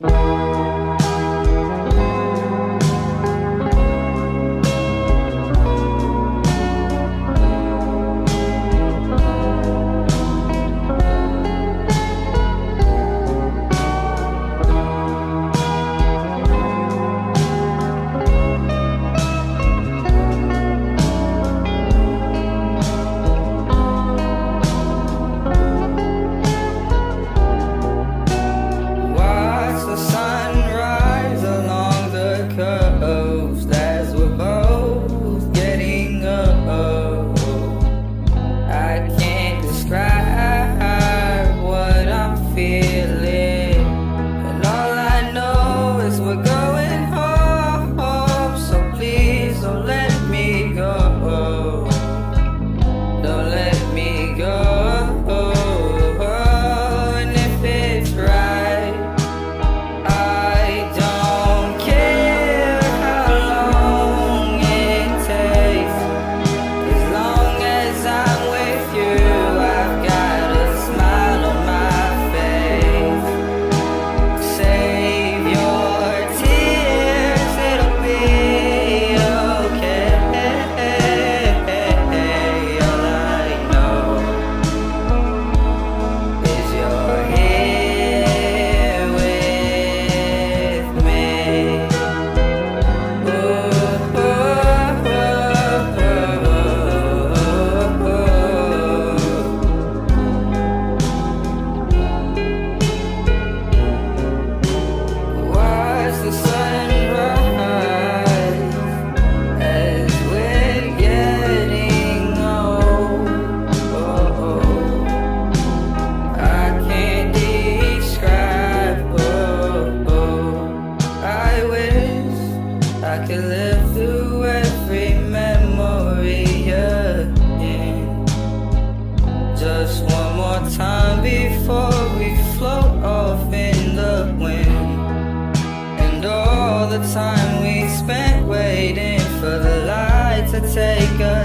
Bye. through every memory again. Just one more time before we float off in the wind. And all the time we spent waiting for the light to take us.